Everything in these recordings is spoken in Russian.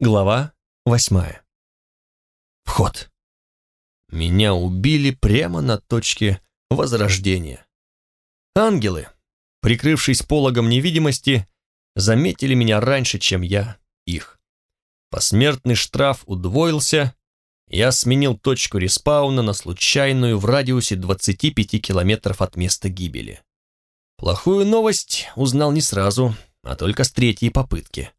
Глава восьмая. Вход. Меня убили прямо на точке возрождения. Ангелы, прикрывшись пологом невидимости, заметили меня раньше, чем я их. Посмертный штраф удвоился, я сменил точку респауна на случайную в радиусе 25 километров от места гибели. Плохую новость узнал не сразу, а только с третьей попытки.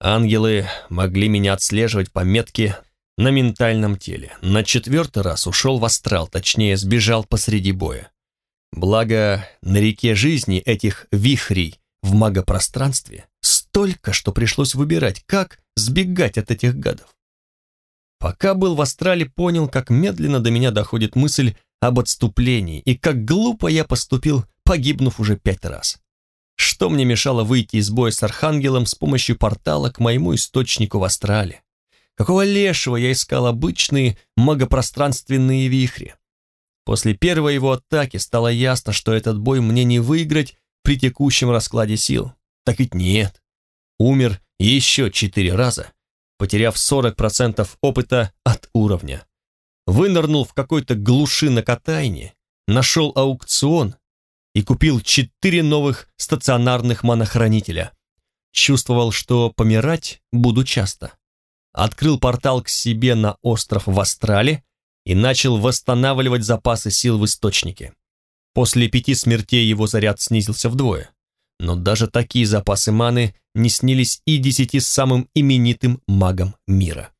Ангелы могли меня отслеживать по метке на ментальном теле. На четвертый раз ушел в астрал, точнее, сбежал посреди боя. Благо, на реке жизни этих вихрей в магопространстве столько, что пришлось выбирать, как сбегать от этих гадов. Пока был в астрале, понял, как медленно до меня доходит мысль об отступлении и как глупо я поступил, погибнув уже пять раз. Что мне мешало выйти из боя с Архангелом с помощью портала к моему источнику в Астрале? Какого лешего я искал обычные магопространственные вихри? После первой его атаки стало ясно, что этот бой мне не выиграть при текущем раскладе сил. Так ведь нет. Умер еще четыре раза, потеряв 40% опыта от уровня. Вынырнул в какой-то глуши на Катайне, нашел аукцион и купил четыре новых стационарных монохранителя. Чувствовал, что помирать буду часто. Открыл портал к себе на остров в Астрале и начал восстанавливать запасы сил в источнике. После пяти смертей его заряд снизился вдвое. Но даже такие запасы маны не снились и десяти самым именитым магам мира.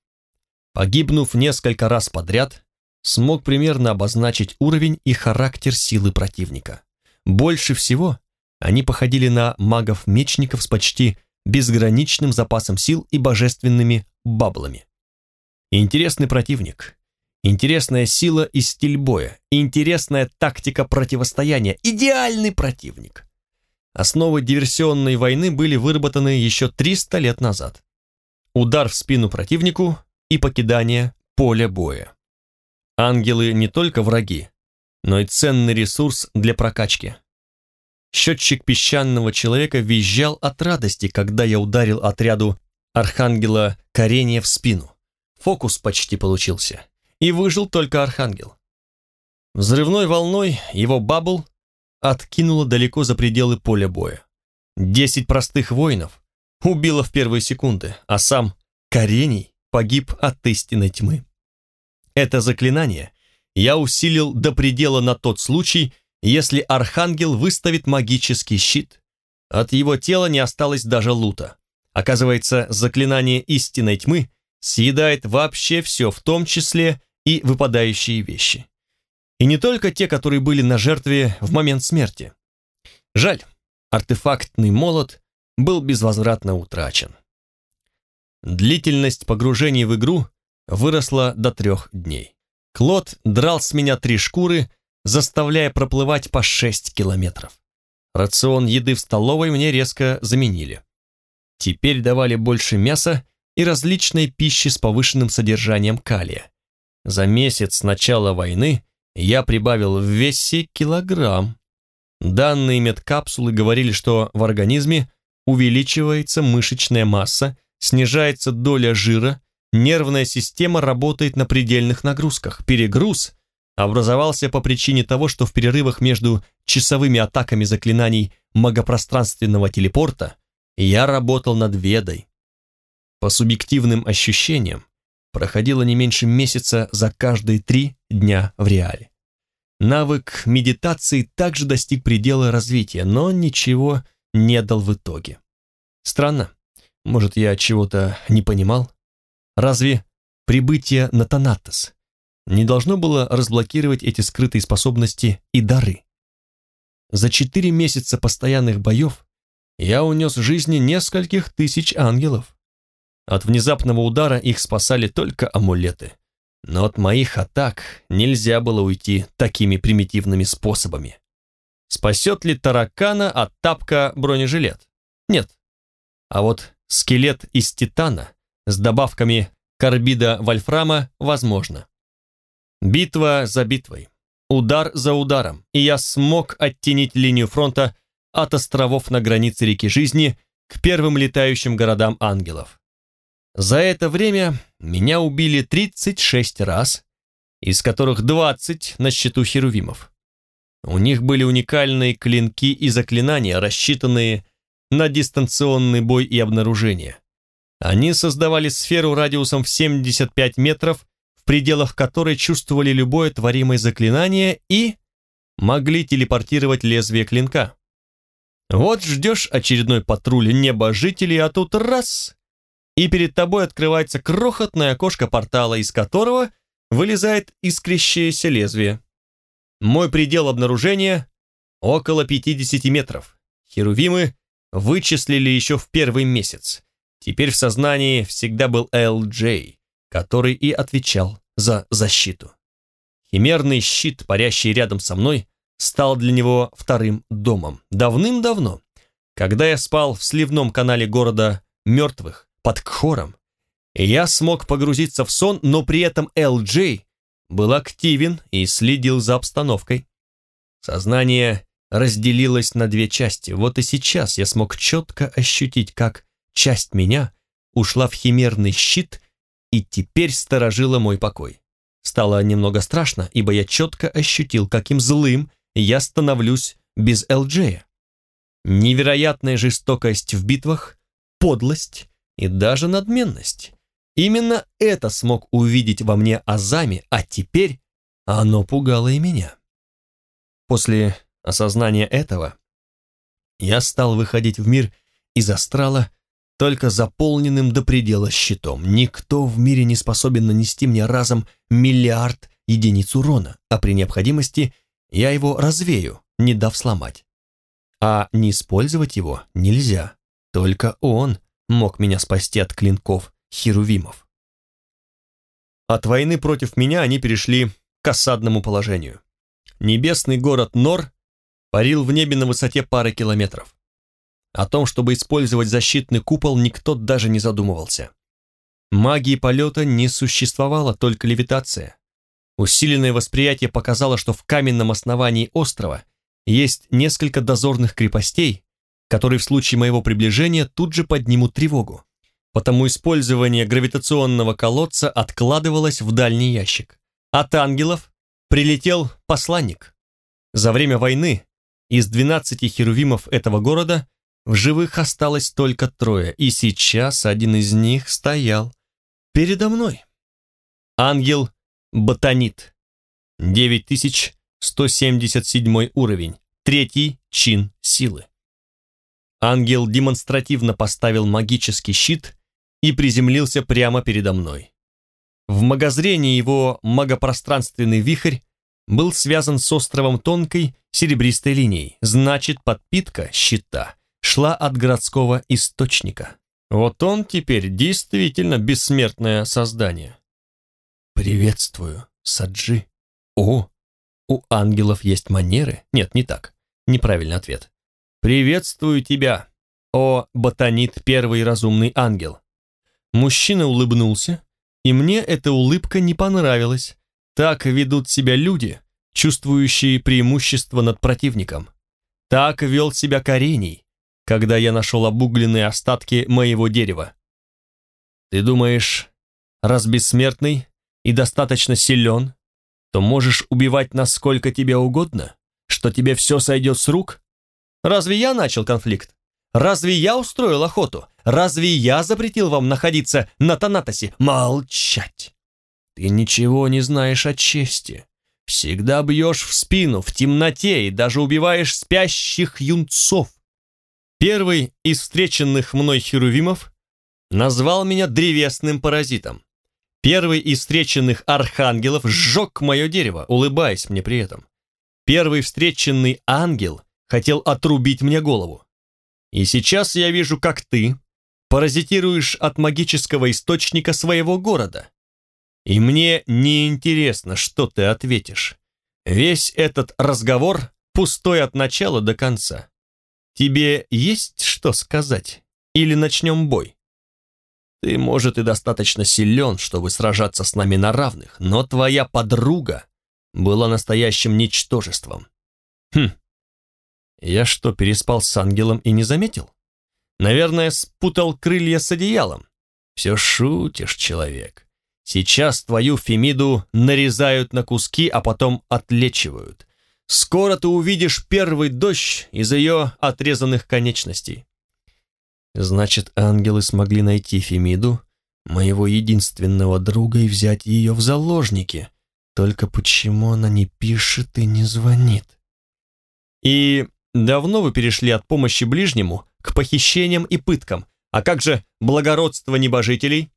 Погибнув несколько раз подряд, смог примерно обозначить уровень и характер силы противника. Больше всего они походили на магов-мечников с почти безграничным запасом сил и божественными баблами. Интересный противник, интересная сила и стиль боя, интересная тактика противостояния, идеальный противник. Основы диверсионной войны были выработаны еще 300 лет назад. Удар в спину противнику и покидание поля боя. Ангелы не только враги, но и ценный ресурс для прокачки. Счетчик песчаного человека визжал от радости, когда я ударил отряду архангела Карения в спину. Фокус почти получился, и выжил только архангел. Взрывной волной его бабл откинуло далеко за пределы поля боя. Десять простых воинов убило в первые секунды, а сам Карений погиб от истинной тьмы. Это заклинание я усилил до предела на тот случай, если архангел выставит магический щит. От его тела не осталось даже лута. Оказывается, заклинание истинной тьмы съедает вообще все, в том числе и выпадающие вещи. И не только те, которые были на жертве в момент смерти. Жаль, артефактный молот был безвозвратно утрачен. Длительность погружения в игру выросла до трех дней. Клод драл с меня три шкуры, заставляя проплывать по шесть километров. Рацион еды в столовой мне резко заменили. Теперь давали больше мяса и различной пищи с повышенным содержанием калия. За месяц с начала войны я прибавил в весе килограмм. Данные медкапсулы говорили, что в организме увеличивается мышечная масса, снижается доля жира, Нервная система работает на предельных нагрузках. Перегруз образовался по причине того, что в перерывах между часовыми атаками заклинаний магопространственного телепорта я работал над ведой. По субъективным ощущениям, проходило не меньше месяца за каждые три дня в реале. Навык медитации также достиг предела развития, но ничего не дал в итоге. Странно, может, я чего-то не понимал? Разве прибытие на Танатос не должно было разблокировать эти скрытые способности и дары? За четыре месяца постоянных боев я унес жизни нескольких тысяч ангелов. От внезапного удара их спасали только амулеты. Но от моих атак нельзя было уйти такими примитивными способами. Спасет ли таракана от тапка бронежилет? Нет. А вот скелет из титана с добавками карбида вольфрама возможно. Битва за битвой, удар за ударом, и я смог оттенить линию фронта от островов на границе реки жизни к первым летающим городам ангелов. За это время меня убили 36 раз, из которых 20 на счету херувимов. У них были уникальные клинки и заклинания, рассчитанные на дистанционный бой и обнаружение. Они создавали сферу радиусом в 75 метров, в пределах которой чувствовали любое творимое заклинание и могли телепортировать лезвие клинка. Вот ждешь очередной патруль небожителей, а тут раз и перед тобой открывается крохотное окошко портала, из которого вылезает искрящееся лезвие. Мой предел обнаружения — около 50 метров. Херувимы вычислили еще в первый месяц. Теперь в сознании всегда был Эл-Джей, который и отвечал за защиту. Химерный щит, парящий рядом со мной, стал для него вторым домом. Давным-давно, когда я спал в сливном канале города мертвых, под Кхором. Я смог погрузиться в сон, но при этом Эл-Джей был активен и следил за обстановкой. Сознание разделилось на две части. Вот и сейчас я смог четко ощутить, как часть меня ушла в химерный щит и теперь сторожила мой покой. Стало немного страшно, ибо я четко ощутил, каким злым я становлюсь без Элджея. Невероятная жестокость в битвах, подлость и даже надменность. Именно это смог увидеть во мне Азами, а теперь оно пугало и меня. После осознания этого я стал выходить в мир из астрала только заполненным до предела щитом. Никто в мире не способен нанести мне разом миллиард единиц урона, а при необходимости я его развею, не дав сломать. А не использовать его нельзя, только он мог меня спасти от клинков херувимов. От войны против меня они перешли к осадному положению. Небесный город Нор парил в небе на высоте пары километров. О том, чтобы использовать защитный купол, никто даже не задумывался. Магии полета не существовало, только левитация. Усиленное восприятие показало, что в каменном основании острова есть несколько дозорных крепостей, которые в случае моего приближения тут же поднимут тревогу. Потому использование гравитационного колодца откладывалось в дальний ящик. От ангелов прилетел посланник. За время войны из 12 херувимов этого города в живых осталось только трое, и сейчас один из них стоял передо мной. Ангел Ботанит, 9177 уровень, третий чин силы. Ангел демонстративно поставил магический щит и приземлился прямо передо мной. В магозрении его магопространственный вихрь был связан с островом тонкой серебристой линией, значит, подпитка щита шла от городского источника. Вот он теперь действительно бессмертное создание. «Приветствую, Саджи». «О, у ангелов есть манеры?» Нет, не так. Неправильный ответ. «Приветствую тебя, о ботанит первый разумный ангел». Мужчина улыбнулся, и мне эта улыбка не понравилась. Так ведут себя люди, чувствующие преимущество над противником. Так вел себя Корений, когда я нашел обугленные остатки моего дерева. Ты думаешь, раз бессмертный и достаточно силен, то можешь убивать насколько тебе угодно, что тебе все сойдет с рук? Разве я начал конфликт? Разве я устроил охоту? Разве я запретил вам находиться на Танатосе? Молчать! Ты ничего не знаешь о чести. Всегда бьешь в спину, в темноте и даже убиваешь спящих юнцов. Первый из встреченных мной херувимов назвал меня древесным паразитом. Первый из встреченных архангелов сжег мое дерево, улыбаясь мне при этом. Первый встреченный ангел хотел отрубить мне голову. И сейчас я вижу, как ты паразитируешь от магического источника своего города. И мне не интересно, что ты ответишь. Весь этот разговор пустой от начала до конца. Тебе есть что сказать? Или начнем бой? Ты, может, и достаточно силен, чтобы сражаться с нами на равных, но твоя подруга была настоящим ничтожеством. Хм, я что, переспал с ангелом и не заметил? Наверное, спутал крылья с одеялом. Все шутишь, человек. Сейчас твою Фемиду нарезают на куски, а потом отлечивают. Скоро ты увидишь первый дождь из ее отрезанных конечностей. Значит, ангелы смогли найти Фемиду, моего единственного друга, и взять ее в заложники. Только почему она не пишет и не звонит? И давно вы перешли от помощи ближнему к похищениям и пыткам? А как же благородство небожителей?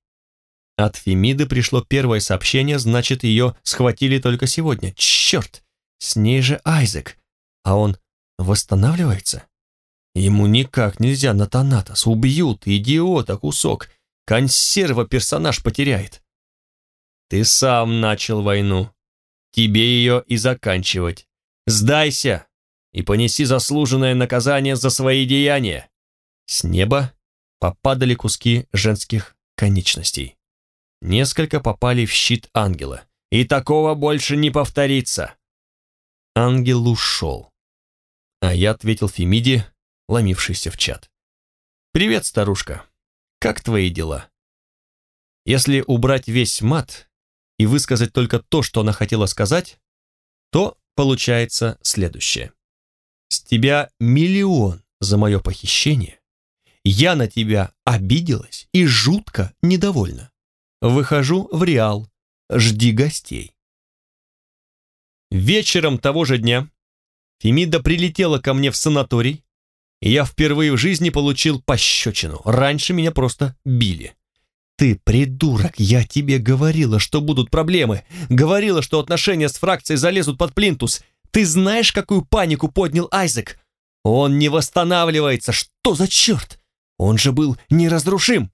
От Фемиды пришло первое сообщение, значит, ее схватили только сегодня. Черт! С ней же Айзек. А он восстанавливается? Ему никак нельзя на Танатос. Убьют, идиота, кусок. Консерва персонаж потеряет. Ты сам начал войну. Тебе ее и заканчивать. Сдайся и понеси заслуженное наказание за свои деяния. С неба попадали куски женских конечностей. Несколько попали в щит ангела. И такого больше не повторится. Ангел ушел. А я ответил Фемиде, ломившейся в чат. «Привет, старушка. Как твои дела?» Если убрать весь мат и высказать только то, что она хотела сказать, то получается следующее. С тебя миллион за мое похищение. Я на тебя обиделась и жутко недовольна. Выхожу в Реал. Жди гостей. Вечером того же дня Фемида прилетела ко мне в санаторий, и я впервые в жизни получил пощечину. Раньше меня просто били. «Ты придурок, я тебе говорила, что будут проблемы. Говорила, что отношения с фракцией залезут под плинтус. Ты знаешь, какую панику поднял Айзек? Он не восстанавливается. Что за черт? Он же был неразрушим».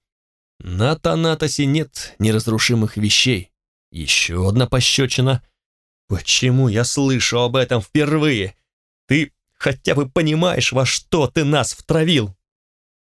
На Танатосе нет неразрушимых вещей. Еще одна пощечина — Почему я слышу об этом впервые? Ты хотя бы понимаешь, во что ты нас втравил?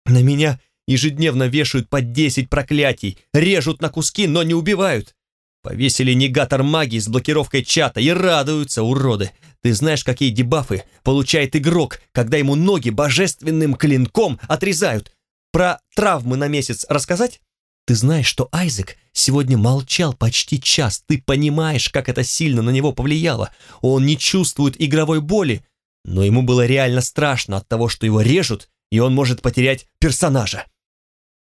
На меня ежедневно вешают по десять проклятий, режут на куски, но не убивают. Повесили негатор магии с блокировкой чата и радуются, уроды. Ты знаешь, какие дебафы получает игрок, когда ему ноги божественным клинком отрезают? Про травмы на месяц рассказать? Ты знаешь, что Айзек сегодня молчал почти час. Ты понимаешь, как это сильно на него повлияло. Он не чувствует игровой боли, но ему было реально страшно от того, что его режут, и он может потерять персонажа.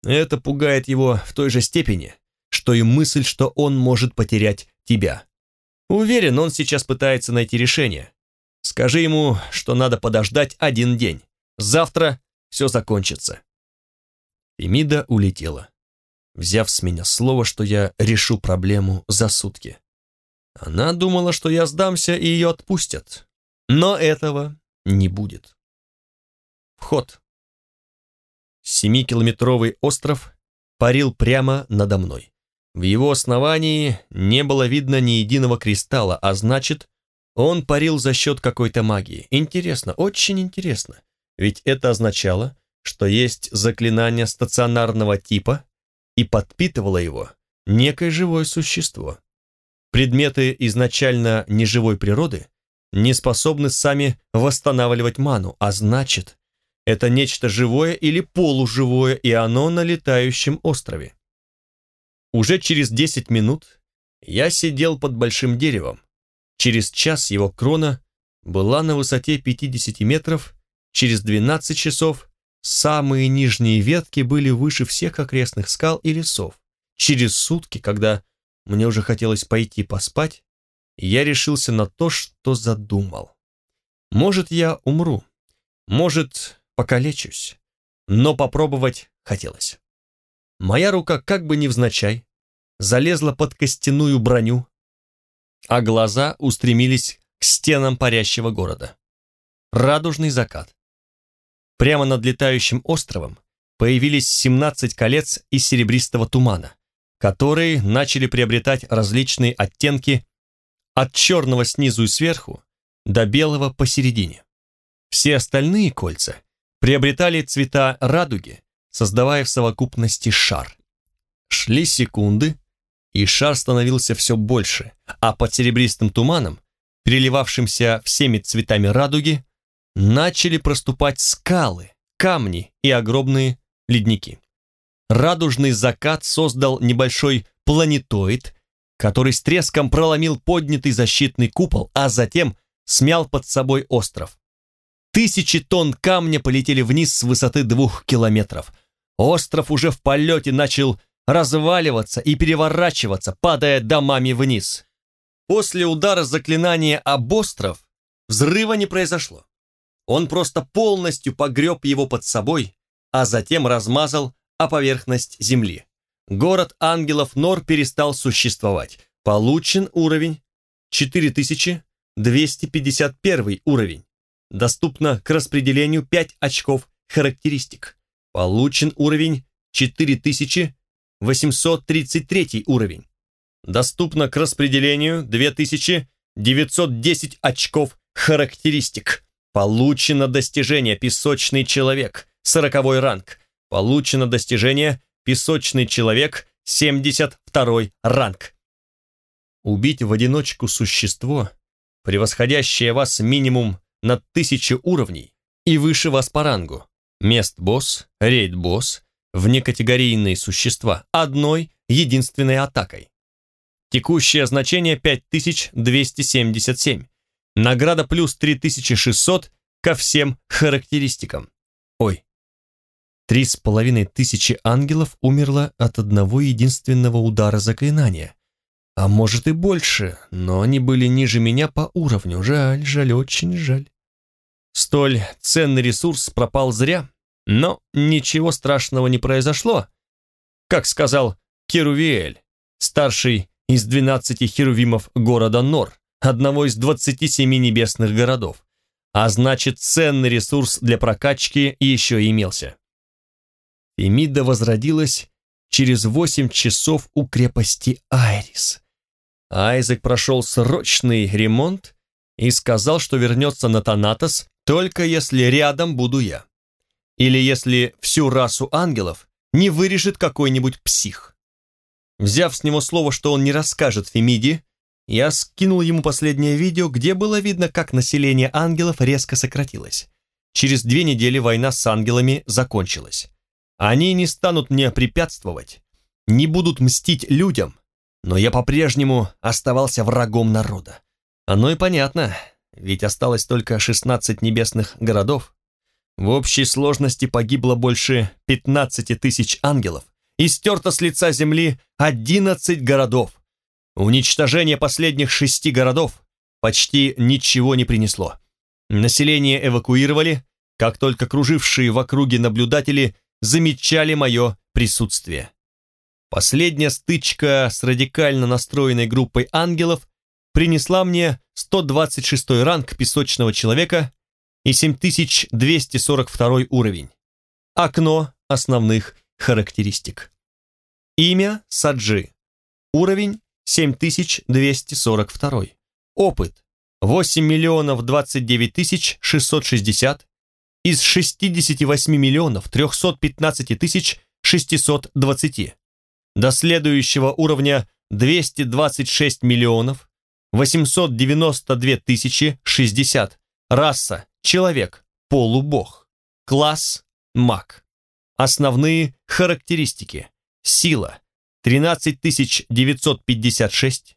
Это пугает его в той же степени, что и мысль, что он может потерять тебя. Уверен, он сейчас пытается найти решение. Скажи ему, что надо подождать один день. Завтра все закончится. Фемида улетела взяв с меня слово, что я решу проблему за сутки. Она думала, что я сдамся и ее отпустят. Но этого не будет. Вход. Семикилометровый остров парил прямо надо мной. В его основании не было видно ни единого кристалла, а значит, он парил за счет какой-то магии. Интересно, очень интересно. Ведь это означало, что есть заклинание стационарного типа, и подпитывало его некое живое существо. Предметы изначально неживой природы не способны сами восстанавливать ману, а значит, это нечто живое или полуживое, и оно на летающем острове. Уже через 10 минут я сидел под большим деревом. Через час его крона была на высоте 50 метров, через 12 часов Самые нижние ветки были выше всех окрестных скал и лесов. Через сутки, когда мне уже хотелось пойти поспать, я решился на то, что задумал. Может, я умру, может, покалечусь, но попробовать хотелось. Моя рука как бы невзначай залезла под костяную броню, а глаза устремились к стенам парящего города. Радужный закат, Прямо над летающим островом появились 17 колец из серебристого тумана, которые начали приобретать различные оттенки от черного снизу и сверху до белого посередине. Все остальные кольца приобретали цвета радуги, создавая в совокупности шар. Шли секунды, и шар становился все больше, а под серебристым туманом, переливавшимся всеми цветами радуги, начали проступать скалы, камни и огромные ледники. радужный закат создал небольшой планетоид, который с треском проломил поднятый защитный купол, а затем смял под собой остров. Тысячи тонн камня полетели вниз с высоты двух километров. Остров уже в полете начал разваливаться и переворачиваться, падая домами вниз. После удара заклинания об остров взрыва не произошло. Он просто полностью погреб его под собой, а затем размазал о поверхность земли. Город ангелов Нор перестал существовать. Получен уровень 4251 уровень. Доступно к распределению 5 очков характеристик. Получен уровень 4833 уровень. Доступно к распределению 2910 очков характеристик. Получено достижение «Песочный человек», 40 ранг. Получено достижение «Песочный человек», 72 ранг. Убить в одиночку существо, превосходящее вас минимум на тысячу уровней и выше вас по рангу. Мест-босс, рейд-босс, внекатегорийные существа одной единственной атакой. Текущее значение 5277. Награда плюс 3600 ко всем характеристикам. Ой. Три с половиной тысячи ангелов умерло от одного единственного удара заклинания. А может и больше, но они были ниже меня по уровню. Жаль, жаль, очень жаль. Столь ценный ресурс пропал зря, но ничего страшного не произошло. Как сказал Керувиэль, старший из 12 херувимов города Нор, одного из 27 небесных городов. А значит, ценный ресурс для прокачки еще имелся. Эмида возродилась через 8 часов у крепости Айрис. Айзек прошел срочный ремонт и сказал, что вернется на Танатос только если рядом буду я. Или если всю расу ангелов не вырежет какой-нибудь псих. Взяв с него слово, что он не расскажет Фемиде, я скинул ему последнее видео, где было видно, как население ангелов резко сократилось. Через две недели война с ангелами закончилась. Они не станут мне препятствовать, не будут мстить людям, но я по-прежнему оставался врагом народа. Оно и понятно, ведь осталось только 16 небесных городов. В общей сложности погибло больше 15 тысяч ангелов и стерто с лица земли 11 городов. Уничтожение последних шести городов почти ничего не принесло. Население эвакуировали, как только кружившие в округе наблюдатели замечали мое присутствие. Последняя стычка с радикально настроенной группой ангелов принесла мне 126 ранг песочного человека и 7242 уровень. Окно основных характеристик. Имя Саджи. Уровень 7242. Опыт 8 миллионов 29 тысяч 660 из 68 миллионов 315 тысяч 620. До следующего уровня 226 миллионов 892 тысячи 60. Раса – человек, полубог. Класс – маг. Основные характеристики. Сила – 13956.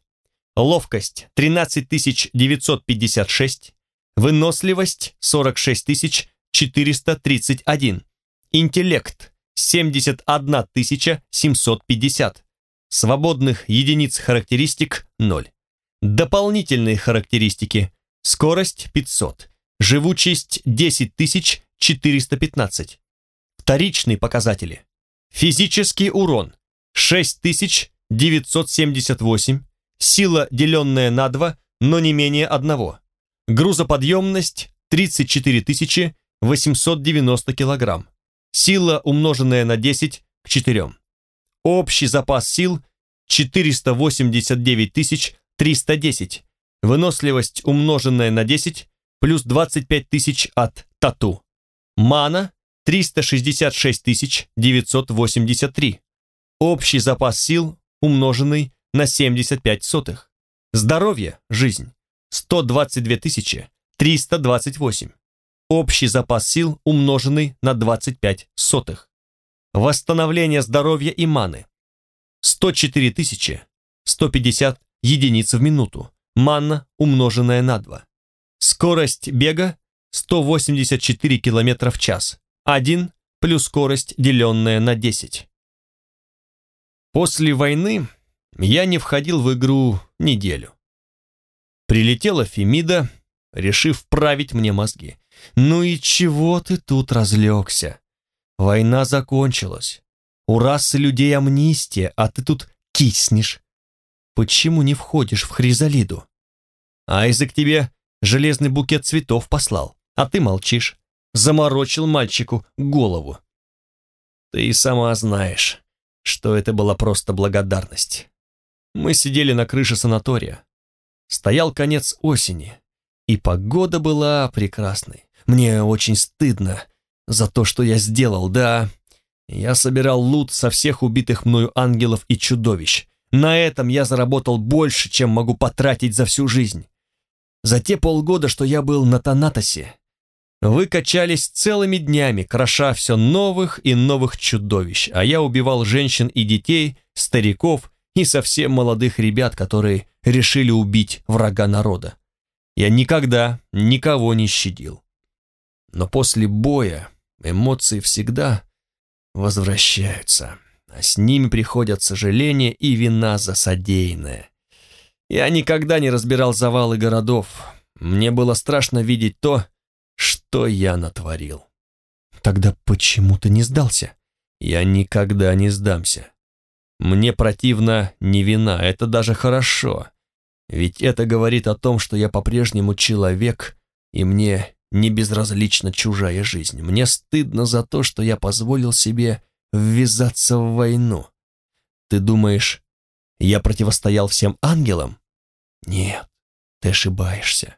Ловкость – 13956. Выносливость – 46431. Интеллект – 71750. Свободных единиц характеристик – 0. Дополнительные характеристики. Скорость 500. Живучесть 10415. Вторичные показатели. Физический урон 6978. Сила, деленная на 2, но не менее 1. Грузоподъемность 34 890 кг. Сила, умноженная на 10 к 4. Общий запас сил 489 тысяч 310. Выносливость, умноженная на 10, плюс 25 тысяч от тату. Мана 366 983. Общий запас сил, умноженный на 75 сотых. Здоровье, жизнь 122 328. Общий запас сил, умноженный на 25 сотых. восстановление здоровья и маны. 104 тысячи 150 единиц в минуту. Манна, умноженная на 2. Скорость бега 184 км в час. 1 плюс скорость, деленная на 10. После войны я не входил в игру неделю. Прилетела Фемида, решив править мне мозги. «Ну и чего ты тут разлегся? Война закончилась. У расы людей амнистия, а ты тут киснешь. Почему не входишь в Хризалиду? Айзек тебе железный букет цветов послал, а ты молчишь. Заморочил мальчику голову. Ты и сама знаешь, что это была просто благодарность. Мы сидели на крыше санатория. Стоял конец осени, и погода была прекрасной. Мне очень стыдно за то, что я сделал, да. Я собирал лут со всех убитых мною ангелов и чудовищ. На этом я заработал больше, чем могу потратить за всю жизнь. За те полгода, что я был на Танатосе, вы качались целыми днями, кроша все новых и новых чудовищ, а я убивал женщин и детей, стариков и совсем молодых ребят, которые решили убить врага народа. Я никогда никого не щадил. Но после боя эмоции всегда возвращаются, а с ними приходят сожаление и вина за содеянное. Я никогда не разбирал завалы городов. Мне было страшно видеть то, что я натворил. Тогда почему ты не сдался? Я никогда не сдамся. Мне противна не вина, это даже хорошо. Ведь это говорит о том, что я по-прежнему человек, и мне не безразлична чужая жизнь. Мне стыдно за то, что я позволил себе ввязаться в войну. Ты думаешь, я противостоял всем ангелам? Нет, ты ошибаешься.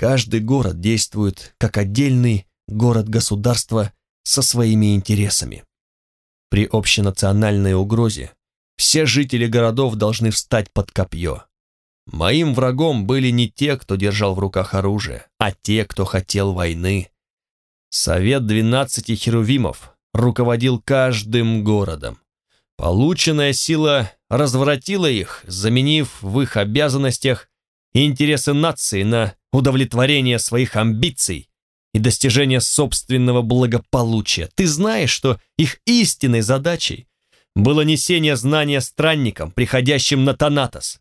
Каждый город действует как отдельный город-государство со своими интересами. При общенациональной угрозе все жители городов должны встать под копье. Моим врагом были не те, кто держал в руках оружие, а те, кто хотел войны. Совет двенадцати херувимов руководил каждым городом. Полученная сила развратила их, заменив в их обязанностях интересы нации на удовлетворение своих амбиций и достижение собственного благополучия. Ты знаешь, что их истинной задачей было несение знания странникам, приходящим на Танатос.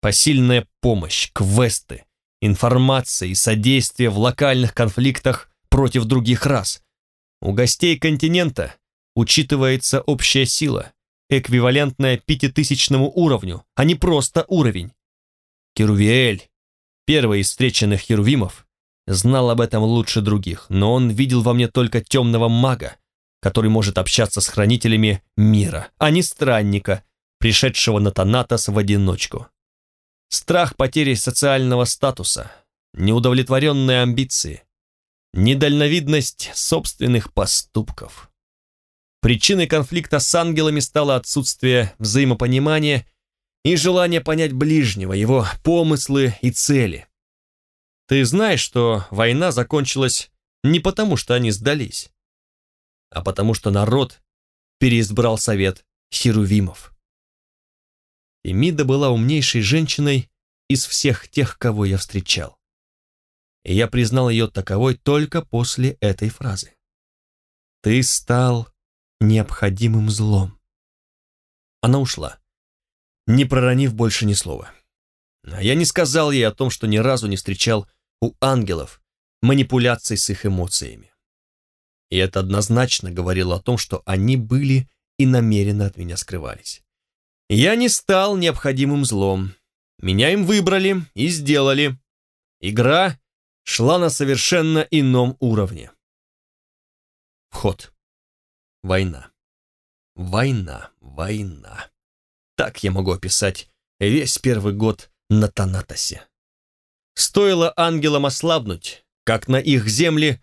Посильная помощь, квесты, информация и содействие в локальных конфликтах против других рас. У гостей континента учитывается общая сила, эквивалентная пятитысячному уровню, а не просто уровень. Керувиэль, первый из встреченных херувимов, знал об этом лучше других, но он видел во мне только темного мага, который может общаться с хранителями мира, а не странника, пришедшего на Танатос в одиночку. Страх потери социального статуса, неудовлетворенные амбиции, недальновидность собственных поступков. Причиной конфликта с ангелами стало отсутствие взаимопонимания и желание понять ближнего, его помыслы и цели. Ты знаешь, что война закончилась не потому, что они сдались, а потому что народ переизбрал совет херувимов. Эмида была умнейшей женщиной из всех тех, кого я встречал. И я признал ее таковой только после этой фразы. «Ты стал необходимым злом». Она ушла, не проронив больше ни слова. А я не сказал ей о том, что ни разу не встречал у ангелов манипуляций с их эмоциями. И это однозначно говорило о том, что они были и намеренно от меня скрывались. Я не стал необходимым злом. Меня им выбрали и сделали. Игра шла на совершенно ином уровне. Вход. Война. Война, война. Так я могу описать весь первый год на Танатосе. Стоило ангелам ослабнуть, как на их земле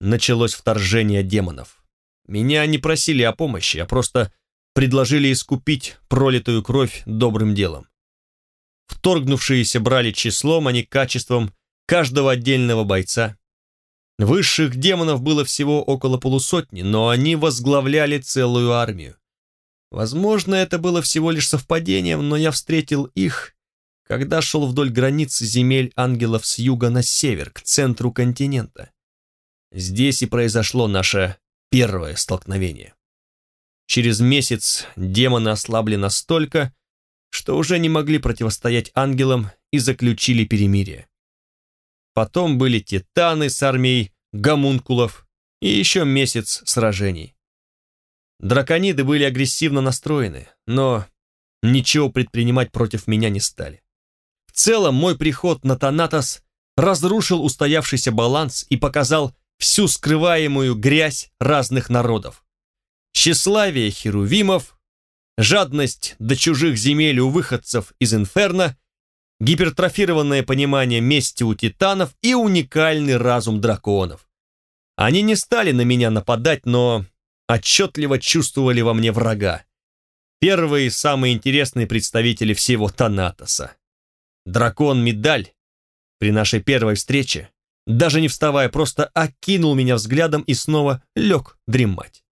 началось вторжение демонов. Меня не просили о помощи, а просто предложили искупить пролитую кровь добрым делом. Вторгнувшиеся брали числом, а не качеством каждого отдельного бойца. Высших демонов было всего около полусотни, но они возглавляли целую армию. Возможно, это было всего лишь совпадением, но я встретил их, когда шел вдоль границы земель ангелов с юга на север, к центру континента. Здесь и произошло наше первое столкновение. Через месяц демоны ослабли настолько, что уже не могли противостоять ангелам и заключили перемирие. Потом были титаны с армией гомункулов и еще месяц сражений. Дракониды были агрессивно настроены, но ничего предпринимать против меня не стали. В целом мой приход на Танатос разрушил устоявшийся баланс и показал всю скрываемую грязь разных народов. Тщеславие херувимов, жадность до чужих земель у выходцев из инферно, гипертрофированное понимание мести у титанов и уникальный разум драконов. Они не стали на меня нападать, но отчетливо чувствовали во мне врага. Первые самые интересные представители всего Танатоса. Дракон Медаль при нашей первой встрече, даже не вставая, просто окинул меня взглядом и снова лег дремать.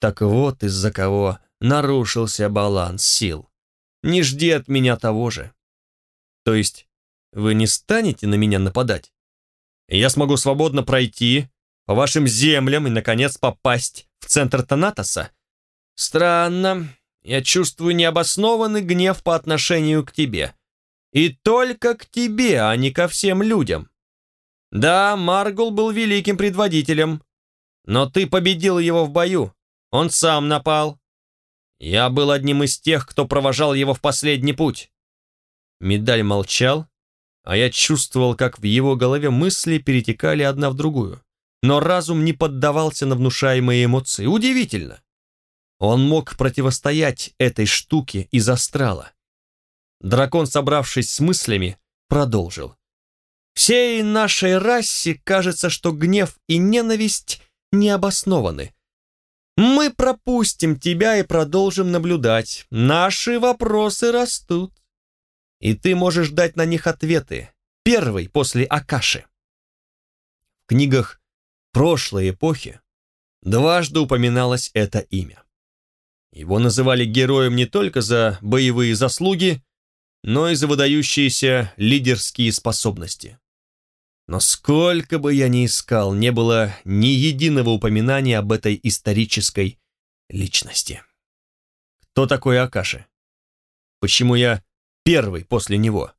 Так вот из-за кого нарушился баланс сил. Не жди от меня того же. То есть вы не станете на меня нападать? Я смогу свободно пройти по вашим землям и, наконец, попасть в центр Танатоса? Странно. Я чувствую необоснованный гнев по отношению к тебе. И только к тебе, а не ко всем людям. Да, Маргул был великим предводителем, но ты победил его в бою. Он сам напал. Я был одним из тех, кто провожал его в последний путь. Медаль молчал, а я чувствовал, как в его голове мысли перетекали одна в другую. Но разум не поддавался на внушаемые эмоции. Удивительно. Он мог противостоять этой штуке из астрала. Дракон, собравшись с мыслями, продолжил. Всей нашей расе кажется, что гнев и ненависть необоснованы. Мы пропустим тебя и продолжим наблюдать. Наши вопросы растут. И ты можешь дать на них ответы. Первый после Акаши. В книгах прошлой эпохи дважды упоминалось это имя. Его называли героем не только за боевые заслуги, но и за выдающиеся лидерские способности. Но сколько бы я ни искал, не было ни единого упоминания об этой исторической личности. Кто такой Акаши? Почему я первый после него?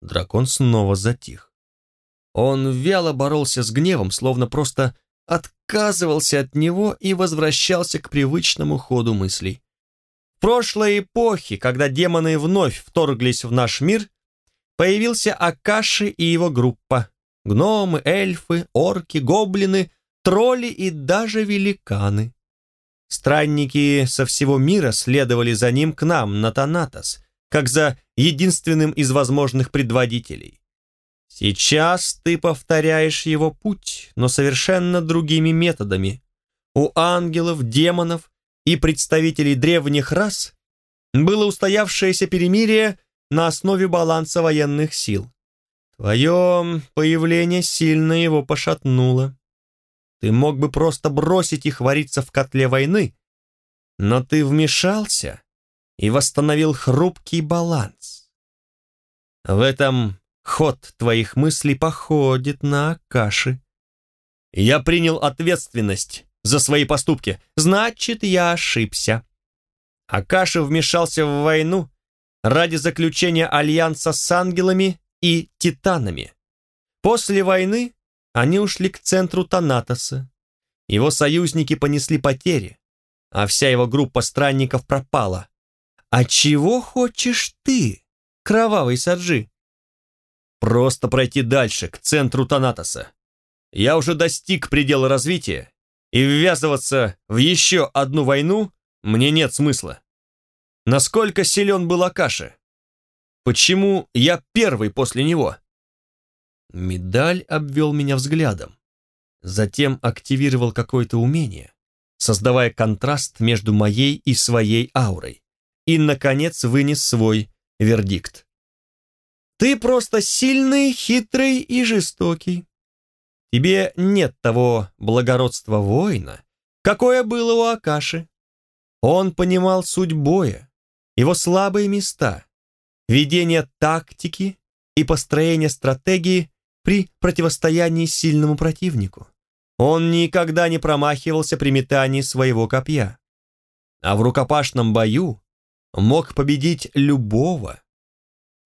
Дракон снова затих. Он вяло боролся с гневом, словно просто отказывался от него и возвращался к привычному ходу мыслей. В прошлой эпохе, когда демоны вновь вторглись в наш мир, появился Акаши и его группа. Гномы, эльфы, орки, гоблины, тролли и даже великаны. Странники со всего мира следовали за ним к нам, на Танатос, как за единственным из возможных предводителей. Сейчас ты повторяешь его путь, но совершенно другими методами. У ангелов, демонов и представителей древних рас было устоявшееся перемирие на основе баланса военных сил. Твое появление сильно его пошатнуло. Ты мог бы просто бросить их вариться в котле войны, но ты вмешался и восстановил хрупкий баланс. В этом ход твоих мыслей походит на Акаши. Я принял ответственность за свои поступки, значит, я ошибся. Акаши вмешался в войну ради заключения альянса с ангелами и титанами. После войны они ушли к центру Танатоса. Его союзники понесли потери, а вся его группа странников пропала. А чего хочешь ты, кровавый Саджи? Просто пройти дальше, к центру Танатоса. Я уже достиг предела развития, и ввязываться в еще одну войну мне нет смысла. Насколько силен был Акаши? Почему я первый после него? Медаль обвел меня взглядом. Затем активировал какое-то умение, создавая контраст между моей и своей аурой. И, наконец, вынес свой вердикт. Ты просто сильный, хитрый и жестокий. тебе нет того благородства воина, какое было у Акаши. Он понимал суть боя, его слабые места, ведение тактики и построение стратегии при противостоянии сильному противнику. Он никогда не промахивался при метании своего копья. А в рукопашном бою мог победить любого.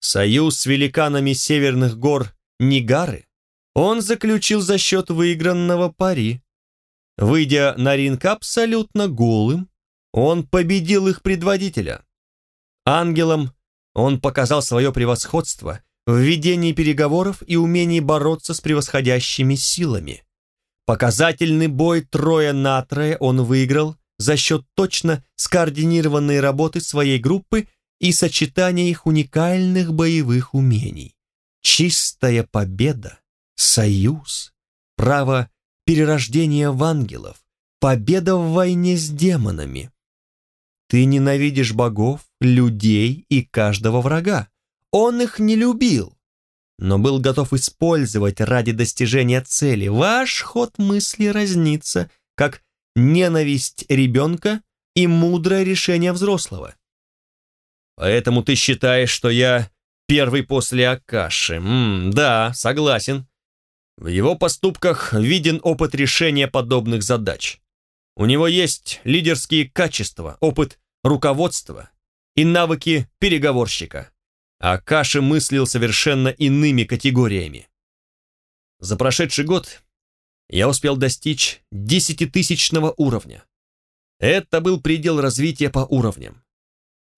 Союз с великанами северных гор Нигары он заключил за счет выигранного пари. Выйдя на ринг абсолютно голым, он победил их предводителя. Ангелом он показал свое превосходство в ведении переговоров и умении бороться с превосходящими силами. Показательный бой трое на трое он выиграл за счет точно скоординированной работы своей группы и сочетания их уникальных боевых умений. Чистая победа, союз, право перерождения в ангелов, победа в войне с демонами. Ты ненавидишь богов, людей и каждого врага. Он их не любил, но был готов использовать ради достижения цели. Ваш ход мысли разнится, как ненависть ребенка и мудрое решение взрослого. Поэтому ты считаешь, что я первый после Акаши? М да, согласен. В его поступках виден опыт решения подобных задач. У него есть лидерские качества, опыт руководства и навыки переговорщика. Акаши мыслил совершенно иными категориями. За прошедший год я успел достичь десятитысячного уровня. Это был предел развития по уровням.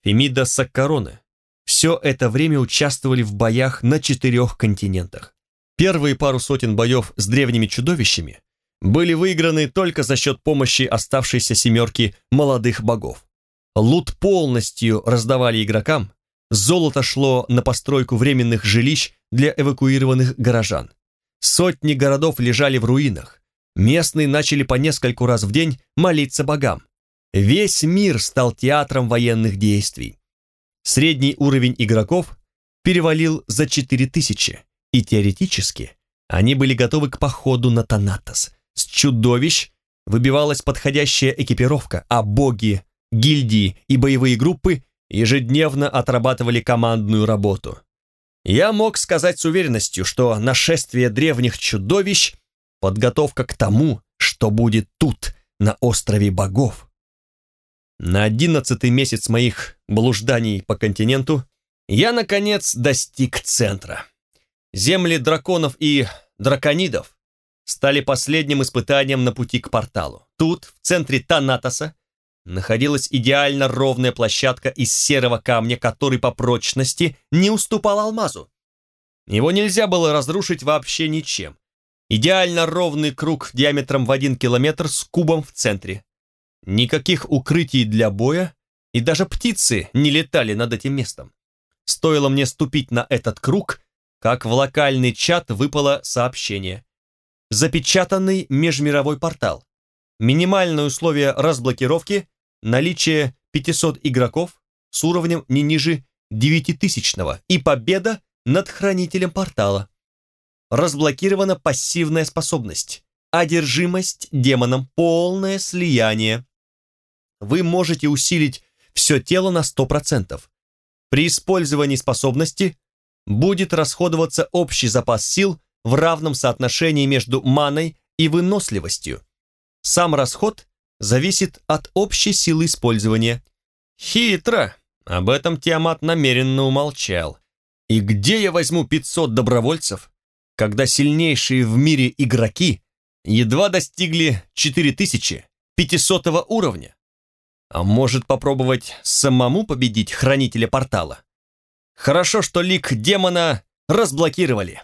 Фемида Саккароны все это время участвовали в боях на четырех континентах. Первые пару сотен боев с древними чудовищами были выиграны только за счет помощи оставшейся семерки молодых богов. Лут полностью раздавали игрокам, золото шло на постройку временных жилищ для эвакуированных горожан. Сотни городов лежали в руинах. Местные начали по нескольку раз в день молиться богам. Весь мир стал театром военных действий. Средний уровень игроков перевалил за 4000, и теоретически они были готовы к походу на Танатос. С чудовищ выбивалась подходящая экипировка, а боги, гильдии и боевые группы ежедневно отрабатывали командную работу. Я мог сказать с уверенностью, что нашествие древних чудовищ — подготовка к тому, что будет тут, на острове богов. На одиннадцатый месяц моих блужданий по континенту я, наконец, достиг центра. Земли драконов и драконидов стали последним испытанием на пути к порталу. Тут, в центре Танатоса, находилась идеально ровная площадка из серого камня, который по прочности не уступал алмазу. Его нельзя было разрушить вообще ничем. Идеально ровный круг диаметром в один километр с кубом в центре. Никаких укрытий для боя, и даже птицы не летали над этим местом. Стоило мне ступить на этот круг, как в локальный чат выпало сообщение. Запечатанный межмировой портал. Минимальное условие разблокировки наличие 500 игроков с уровнем не ниже 9000 и победа над хранителем портала. Разблокирована пассивная способность. Одержимость демоном, полное слияние. Вы можете усилить все тело на 100%. При использовании способности будет расходоваться общий запас сил в равном соотношении между маной и выносливостью. Сам расход зависит от общей силы использования. Хитро. Об этом Тиамат намеренно умолчал. И где я возьму 500 добровольцев, когда сильнейшие в мире игроки едва достигли 4500 уровня? А может попробовать самому победить хранителя портала? Хорошо, что лик демона разблокировали.